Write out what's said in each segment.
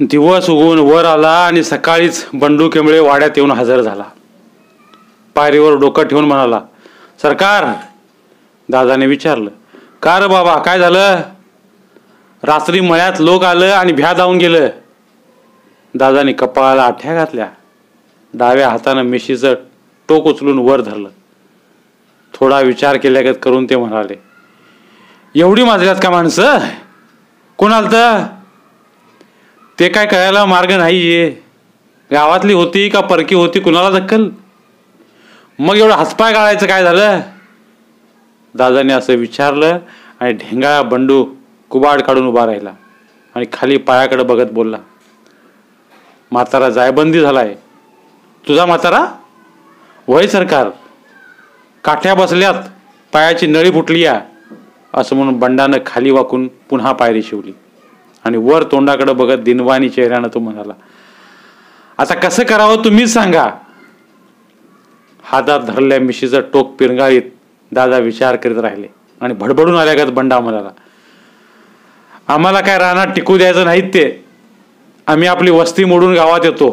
दिवस उगवून वर आला आणि सकाळीच बंडू केंबळे वाड्यात येऊन हजर झाला. पायरीवर डोकं ठेवून म्हणाला सरकार दादाने विचारलं का रे बाबा काय झालं? रात्री मळ्यात लोक आलं आणि भ्या धावून गेलं. दादाने कपाळाला आठ्या घातल्या डाव्या हातानं मिशीचं टोक उचलून वर धरलं. थोडा विचार केल्यागत करून ते म्हणाले एवढी माजल्यात का माणसं? कोण तर ते काय करायला मार्ग नाहीये. गावातली होती का परकी होती कुणाला दक्कल मग एवढं हसपाय गाळायचं काय झालं? दादाने असं विचारलं आणि ढेंगाळा बंडू कुबाड काढून उभा राहिला आणि खाली पायाकडे बघत बोलला म्हातारा जायबंदी झालाय. तुझा म्हातारा? वय सरकार. काठ्या बसल्यात पायाची नळी फुटली या असं म्हणून बंडानं खाली वाकून पुन्हा पायरी शिवली. आणि वर तोंडाकडे बघत दिनवाणी चेहऱ्यानं तो म्हणाला आता कसं करावं तुम्हीच सांगा. हातात धरल्या मिशीचं टोक पिरंगाळीत दादा विचार करीत राहिले आणि भडभडून आल्यागत बंडा म्हणाला आम्हाला काय रानात टिकू द्यायचं नाहीत ते. आम्ही आपली वस्ती मोडून गावात येतो.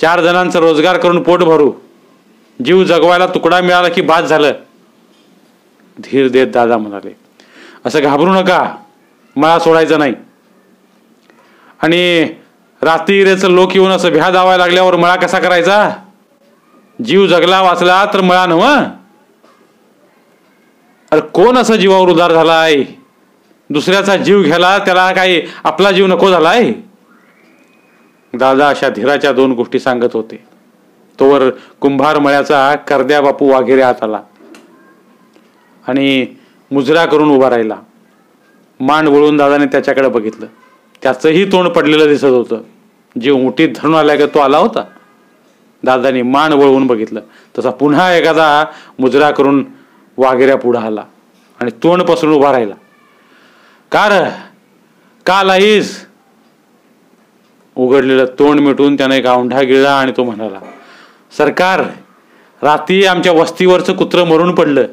चार जणांचा रोजगार करून पोट भरू. जीव जगवायला तुकडा मिळाला की बाद झालं. धीर देत दादा म्हणाले असं घाबरू नका. मला सोडायचं नाही. आणि रात्रीचं लोक येऊन असं भ्या दावायला लागल्यावर मळा कसा करायचा? जीव जगला वाचला तर मळा नव अरे कोण असं जीवावर उदार झालाय? दुसऱ्याचा जीव घ्याला त्याला काही आपला जीव नको झालाय? दादा अशा धीराच्या दोन गोष्टी सांगत होते. तोवर कुंभार मळ्याचा करद्या बापू वाघेरे आत आला. आणि मुजरा करून उभा राहिला. मांड वळून दादाने त्याच्याकडे बघितलं. त्याचंही तोंड पडलेलं दिसत होतं. जे मुठीत धरून आल्या का तो आला होता. दादाने मान वळवून बघितलं. तसा पुन्हा एखादा मुजरा करून वाघेऱ्या पुढं आला आणि तोंड पसरून उभा राहिला. का र? आईस उघडलेलं तोंड मिटून त्याने एक औंढा गिळला आणि तो म्हणाला सरकार रात्री आमच्या वस्तीवरचं कुत्रं मरून पडलं.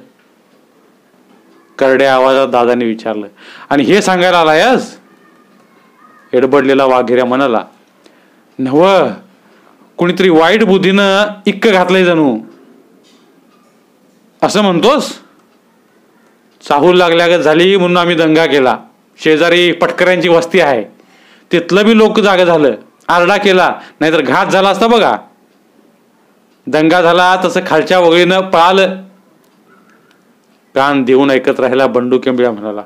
करड्या आवाजात दादाने विचारलं आणि हे सांगायला आलायस? एडबडलेला वाघेऱ्या म्हणाला नव कुणीतरी वाईट बुद्धीनं इक्क घातलंय जणू. असं म्हणतोस? चाहूल लागल्यागत झाली म्हणून आम्ही दंगा केला. शेजारी पटकऱ्यांची वस्ती आहे. तिथलं बी लोक जाग झालं. आरडा केला. नाहीतर घात झाला असता बघा. दंगा झाला तसं खालच्या वगळीनं पळालं कान देऊन ऐकत राहिला बंडू केंबिळा म्हणाला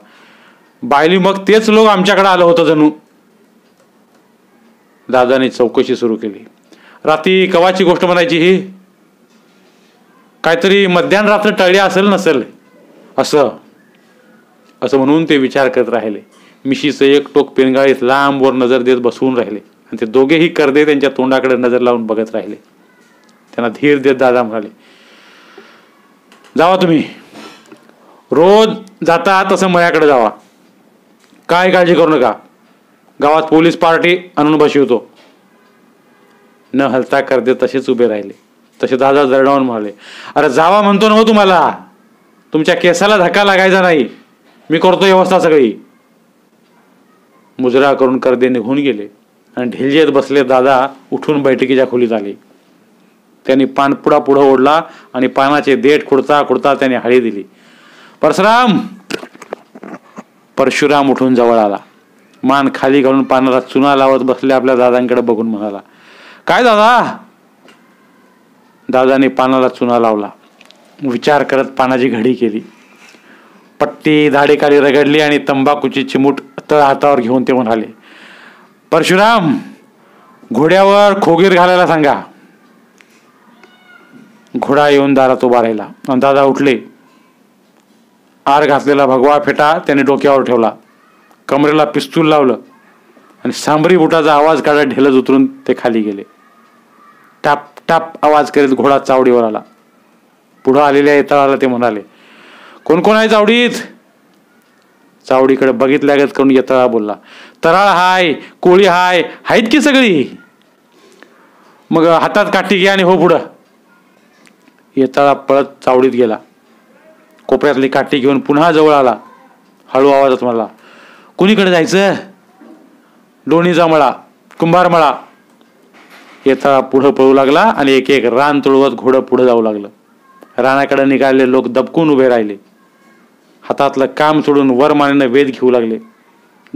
बायली मग तेच लोक आमच्याकडे आलं होतं जणू. दादाने चौकशी सुरू केली. रात्री कवाची गोष्ट म्हणायची ही? काहीतरी मध्यान रात्र टळली असेल नसेल? असं. असं म्हणून ते विचार करत राहिले. मिशीचं एक टोक पेनगाळीत लांबवर नजर देत बसवून राहिले. आणि ते दोघेही करदे त्यांच्या तोंडाकडे नजर लावून बघत राहिले. त्यांना धीर देत दादा म्हणाले जावा तुम्ही. रोज जाता तसं मयाकडे जावा. काय काळजी करू नका. गावात पोलीस पार्टी आणून बसवतो. न हलता करदे तसेच उभे राहिले. तसे दादा दरडावून म्हणाले अरे जावा म्हणतो ना हो तुम्हाला. तुमच्या केसाला धक्का लागायचा नाही. मी करतो व्यवस्था सगळी. मुजरा करून करदे निघून गेले आणि ढिलजेत बसले दादा उठून बैठकीच्या खोलीत आले. त्यांनी पानपुडा पुढं ओढला आणि पानाचे देठ खुडता खुडता त्याने हळी दिली. परशुराम. परशुराम उठून जवळ आला. मान खाली घालून पानाला चुना लावत बसले आपल्या दादांकडे बघून म्हणाला काय दादा? दादाने पानाला चुना लावला. विचार करत पानाची घडी केली. पट्टी दाढेखाली रगडली आणि तंबाखूची चिमूट तळ हातावर घेऊन ते म्हणाले परशुराम घोड्यावर खोगीर घालायला सांगा. घोडा येऊन दारात उभा राहिला. दादा उठले. आर घातलेला भगवा फेटा त्याने डोक्यावर ठेवला. कमरेला पिस्तूल लावलं आणि सांबरी बुटाचा आवाज काढत ढेलत उतरून ते खाली गेले. टाप टाप आवाज करीत घोडा चावडीवर आला. पुढं आलेल्या येताळाला ते म्हणाले कोण कोण आहे चावडीत? चावडीकडे बघितल्यागत करून येताळा बोलला तराळ हाय कोळी हाय आहेत की सगळी? मग हातात काठी घ्या आणि हो पुढं. येताळा पळत चावडीत गेला. कोपऱ्यातली काठी घेऊन पुन्हा जवळ आला. हळू आवाजात म्हणाला कुणीकडे जायचं? लोणीचा मळा कुंभारमळा. येता पुढं पळू लागला आणि एक एक रान तुळवत घोडं पुढं जाऊ लागलं. रानाकडे निघालेले लोक दबकून उभे राहिले. हातातलं काम सोडून वरमानेनं वेध घेऊ लागले.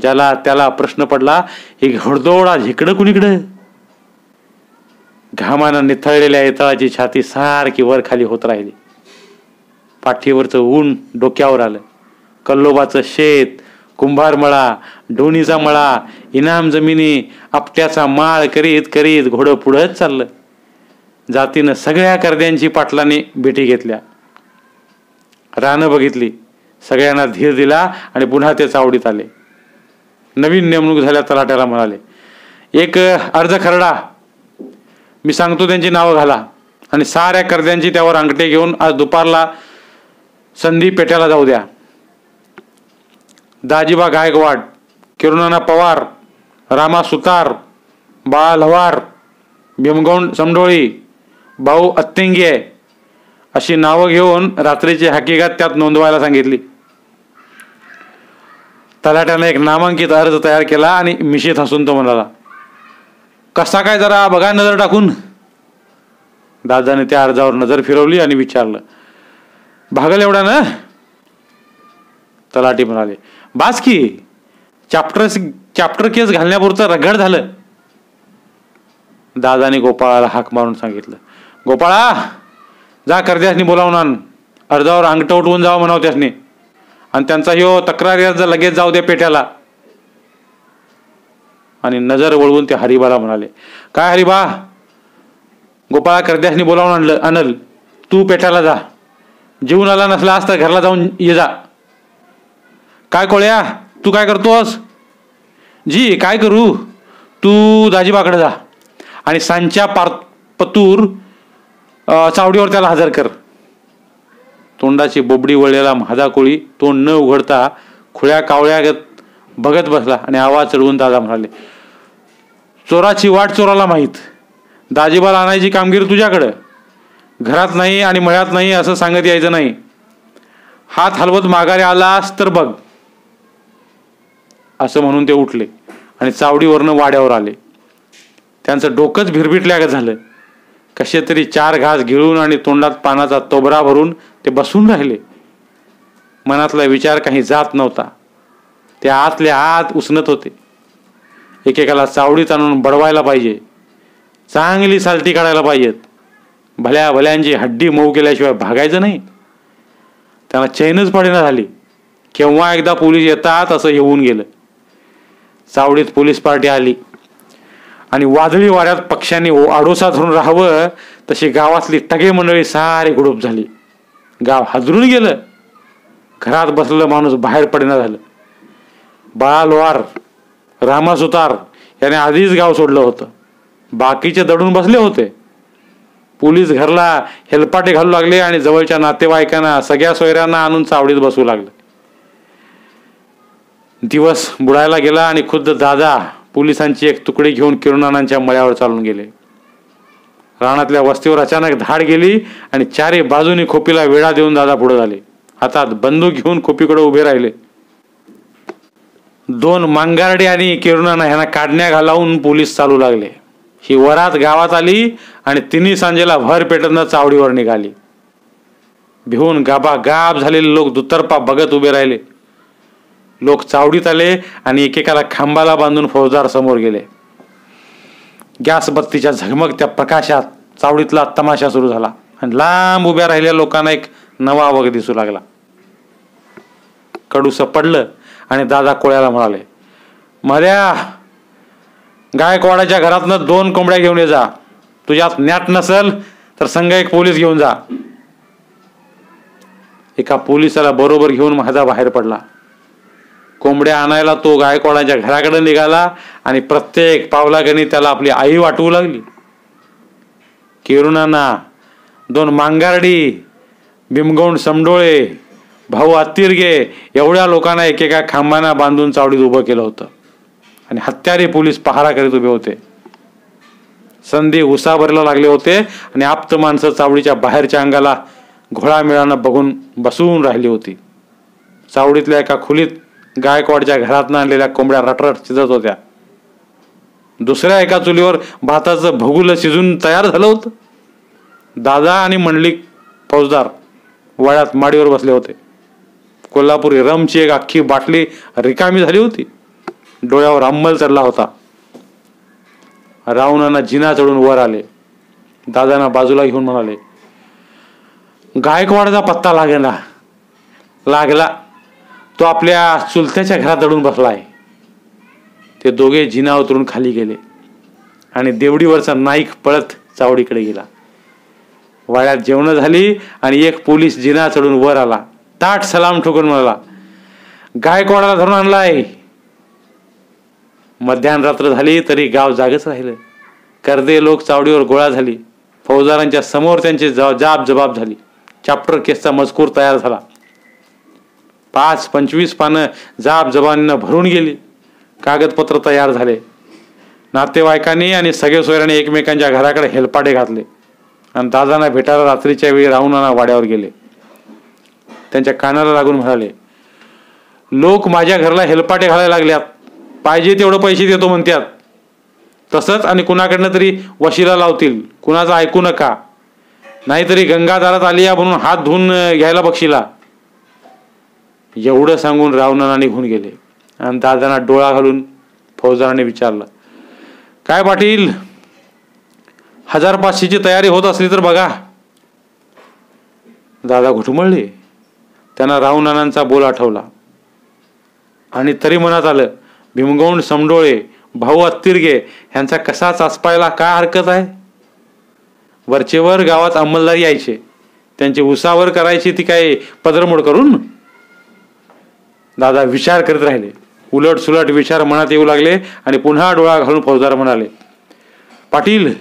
ज्याला त्याला प्रश्न पडला ही हडदोळा झिकडं कुणीकडं? घामानं निथळलेल्या येतळाची छाती सारखी वर खाली होत राहिली. पाठीवरचं ऊन डोक्यावर आलं. कल्लोबाचं शेत कुंभार मळा ढोणीचा मळा इनाम जमिनी आपट्याचा माळ करीत करीत घोडं पुढंच चाललं. जातीनं सगळ्या कर्द्यांची पाटलाने भेटी घेतल्या. रानं बघितली सगळ्यांना धीर दिला आणि पुन्हा ते चावडीत आले. नवीन नेमणूक झाल्या तलाट्याला म्हणाले एक अर्ज खरडा. मी सांगतो त्यांची नावं घाला आणि साऱ्या कर्द्यांची त्यावर अंगठे घेऊन आज दुपारला संधी पेट्याला जाऊ द्या. दाजीबा गायकवाड किरुणाना पवार रामा सुतार बाळा लवार भीमगौंड समडोळी भाऊ अत्तिंगे अशी नावं घेऊन रात्रीची हकीकत त्यात नोंदवायला सांगितली. तलाट्याने एक नामांकित अर्ज तयार केला आणि मिशीत हसून तो म्हणाला कसा काय जरा बघा नजर टाकून. दादाने त्या अर्जावर नजर फिरवली आणि विचारलं भागल एवढा ना तलाठी म्हणाले बास की चॅप्टर चॅप्टर केस घालण्यापुरतं रगड झालं. दादाने गोपाळाला हाक मारून सांगितलं गोपाळा जा करद्यासनी बोलावून आण. अर्जावर अंगठ उठवून जावं म्हणाव त्यासनी. आणि त्यांचा यो तक्रार अर्ज लगेच जाऊ दे पेट्याला. आणि नजर वळवून ते हरिबाला म्हणाले काय हरिबा गोपाळा करद्यासनी बोलावून आणलं आणल. तू पेट्याला जा. जीवन आला नसला असता घरला जाऊन ये जा. काय कोळ्या तू काय करतोस? जी काय करू? तू दाजीबाकडे जा. आणि सांच्या पार पतूर चावडीवर त्याला हजर कर. तोंडाची बोबडी वळलेला माझा कोळी तोंड न उघडता खुळ्या कावळ्यागत बघत बसला आणि आवाज चढवून दादा म्हणाले चोराची वाट चोराला माहीत. दाजीबाला आणायची कामगिरी तुझ्याकडं. घरात नाही आणि मळ्यात नाही असं सांगत यायचं नाही. हात हलवत माघारी आलास तर बघ. असं म्हणून ते उठले. आणि चावडीवरनं वाड्यावर आले. त्यांचं डोकंच भिरभिटल्यागत झालं. कसे तरी चार घास गिळून आणि तोंडात पानाचा तोबरा भरून ते बसून राहिले. मनातला विचार काही जात नव्हता. ते आतल्या आत उसनत होते. एकेकाला चावडीत आणून बडवायला पाहिजे. चांगली सालटी काढायला पाहिजेत. भल्या भल्यांची हड्डी मऊ केल्याशिवाय भागायचं नाही. त्यांना चैनच पडेना झाली. केव्हा एकदा पोलीस येतात असं येऊन गेलं. चावडीत पोलीस पार्टी आली. आणि वादळी वाऱ्यात पक्ष्यांनी आडोसा धरून राहावं तशी गावातली टगे मंडळी सारी गुडूप झाली. गाव हादरून गेलं. घरात बसलेलं माणूस बाहेर पडेना झालं. बाळा रामासुतार याने आधीच गाव सोडलं होतं. बाकीचे दडून बसले होते. पोलीस घरला हेलपाटे घालू लागले आणि जवळच्या नातेवाईकांना सगळ्या सोयऱ्यांना आणून चावडीत बसू लागले. दिवस बुडायला गेला आणि खुद्द दादा पोलिसांची एक तुकडी घेऊन किरुणानांच्या मळ्यावर चालून गेले. रानातल्या वस्तीवर अचानक धाड गेली आणि चारी बाजूनी खोपीला वेढा देऊन दादा पुढे झाले. हातात बंदूक घेऊन खोपीकडे उभे राहिले. दोन मांगारडे आणि किरुणाना ह्यांना काढण्या घालावून पोलीस चालू लागले. ही वरात गावात आली आणि तिन्ही सांजेला भर पेटतनं चावडीवर निघाली. भिवून गाबा गाब झालेले लोक दुतर्पा बघत उभे राहिले. लोक चावडीत आले आणि एकेकाला खांबाला बांधून फौजदार समोर गेले. गॅस बत्तीच्या झगमगत्या प्रकाशात चावडीतला तमाशा सुरू झाला. आणि लांब उभ्या राहिलेल्या लोकांना एक नवा वग दिसू लागला. कडूस पडलं आणि दादा कोळ्याला म्हणाले मर्या गायकवाडाच्या घरातनं दोन कोंबड्या घेऊन ये जा. तुझ्यात ज्ञात नसल तर संघ एक पोलीस घेऊन जा. एका पोलिसाला बरोबर घेऊन माझा बाहेर पडला. कोंबड्या आणायला तो गायकवाडाच्या घराकडे निघाला आणि प्रत्येक पावलागणी त्याला आपली आई वाटवू लागली. किरुणांना दोन मांगारडी भीमगौंड समडोळे भाऊ अत्तिरगे एवढ्या लोकांना एकेका खांबांना बांधून चावडीत उभं केलं होतं. आणि हत्यारे पोलीस पहारा करीत उभे होते. संधी उसाभरला लागले होते आणि आप्त माणसं चावडीच्या बाहेरच्या अंगाला घोळामेळानं बघून बसून राहिली होती. चावडीतल्या एका खोलीत गायकवाडच्या घरातनं आणलेल्या कोंबड्या रटरट शिजत होत्या. दुसऱ्या एका चुलीवर भाताचं भगुलं शिजून तयार झालं होतं. दादा आणि मंडलिक फौजदार वळ्यात माडीवर बसले होते. कोल्हापुरी रमची एक अख्खी बाटली रिकामी झाली होती. डोळ्यावर अंमल चढला होता. रावणांना जिना चढून वर आले. दादांना बाजूला घेऊन म्हणाले गायकवाडचा पत्ता लागेना. लागला. तो आपल्या चुलत्याच्या घरात अडून आहे ते दोघे जिना उतरून खाली गेले आणि देवडीवरचा नाईक पळत चावडीकडे गेला. वाड्यात जेवणं झाली आणि एक पोलीस जिना चढून वर आला. ताट सलाम ठोकून म्हणाला गायकवाडाला धरून आणलाय? मध्यान रात्र झाली तरी गाव जागच राहिलं. कर्दे लोक चावडीवर गोळा झाली. फौजदारांच्या समोर त्यांची जाब जबाब झाली. चॅप्टर केसचा मजकूर तयार झाला. पाच पंचवीस पानं जाब जबानीनं भरून गेली. कागदपत्र तयार झाले. नातेवाईकांनी आणि सगळे सोयऱ्याने एकमेकांच्या घराकडे हेलपाटे घातले. आणि दादांना भेटायला रात्रीच्या वेळी राहून वाड्यावर गेले. त्यांच्या कानाला लागून म्हणाले लोक माझ्या घराला हेलपाटे घालायला लागल्यात. पाहिजे तेवढं पैसे देतो म्हणतात तसंच आणि कुणाकडनं तरी वशिला लावतील. कुणाचं ऐकू नका. नाहीतरी गंगाधारात आली या म्हणून हात धुवून घ्यायला बक्षीला एवढं सांगून रावणाना निघून गेले. आणि दादांना डोळा घालून फौजदाराने विचारलं काय पाटील हजार पाचशेची तयारी होत असली तर बघा. दादा घुटमळले. त्यांना रावणानांचा बोल आठवला. आणि तरी मनात आलं भीमगौंड समडोळे भाऊ अत्तिरगे ह्यांचा कसा चाचपायला काय हरकत आहे? वरचेवर गावात अंमलदारी यायचे. त्यांची उसावर करायची ती काय पदरमोड करून दादा विचार करीत राहिले. उलट सुलट विचार मनात येऊ लागले आणि पुन्हा डोळा घालून फौजदार म्हणाले पाटील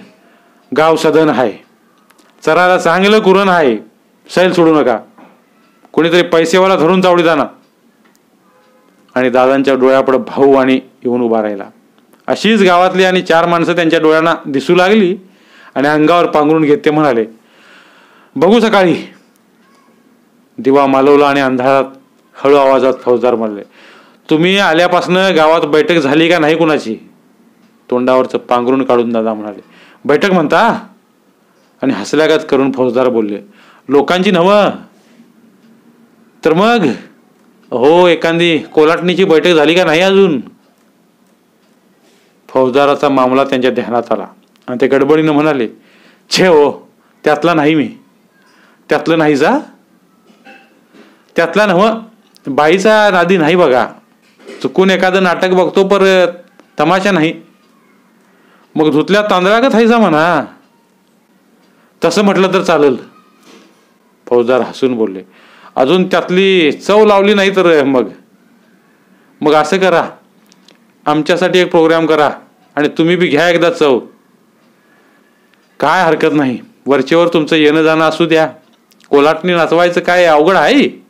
गाव सदन आहे. चराला चांगलं कुरण आहे. सैल सोडू नका. कोणीतरी पैसेवाला धरून चावडी जाणार आणि दादांच्या डोळ्यापुढे भाऊ आणि येऊन उभा राहिला. अशीच गावातली आणि चार माणसं त्यांच्या डोळ्यांना दिसू लागली आणि अंगावर पांघरून घेत ते म्हणाले बघू सकाळी. दिवा मालवला आणि अंधारात हळू आवाजात फौजदार म्हणले तुम्ही आल्यापासनं गावात बैठक झाली का नाही कुणाची? तोंडावरचं पांघरून काढून दादा म्हणाले बैठक म्हणता? आणि हसल्यागत करून फौजदार बोलले लोकांची नव. तर मग? हो एखादी कोलाटणीची बैठक झाली का नाही अजून? फौजदाराचा मामला त्यांच्या ध्यानात आला आणि ते गडबडीनं म्हणाले छे हो त्यातला नाही मी. त्यातलं नाही जा त्यातला नव बाईचा नादी नाही बघा. चुकून एखादं नाटक बघतो पर तमाशा नाही. मग धुतल्या तांदळागत हायचा म्हणा? तसं म्हटलं तर चालेल. फौजदार हसून बोलले. अजून त्यातली चव लावली नाही तर मग. मग असं करा. आमच्यासाठी एक प्रोग्राम करा आणि तुम्ही बी घ्या एकदा चव. काय हरकत नाही. वरचेवर तुमचं येणं जाणं असू द्या. कोलाटणी नाचवायचं काय अवघड आहे?